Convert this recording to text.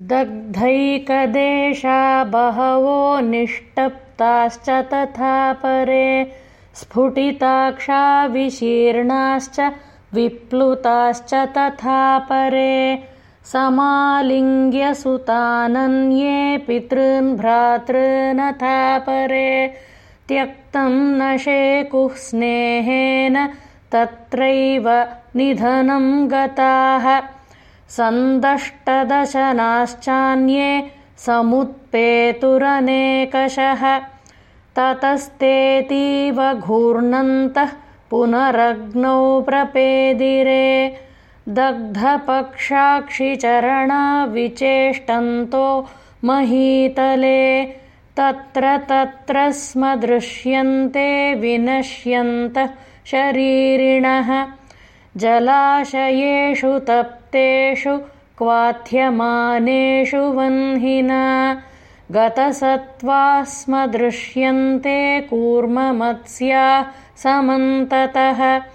दग्धैकदेशा बहवो निष्टप्ताश्च तथा परे स्फुटिताक्षा विशीर्णाश्च विप्लुताश्च तथा परे समालिङ्ग्यसुतानन्ये पितॄन् परे त्यक्तं न शेकुः स्नेहेन तत्रैव निधनं गताः सन्दष्टदशनाश्चान्ये समुत्पेतुरनेकषः ततस्तेतीव घूर्णन्तः पुनरग्नौ प्रपेदिरे। दग्धपक्षाक्षिचरणा विचेष्टन्तो महीतले। तत्र तत्र स्म दृश्यन्ते विनश्यन्तः शरीरिणः जलाशयेषु तप्तेषु क्वाथ्यमानेषु वह्निना। गतसत्त्वा स्म कूर्ममत्स्या समन्ततः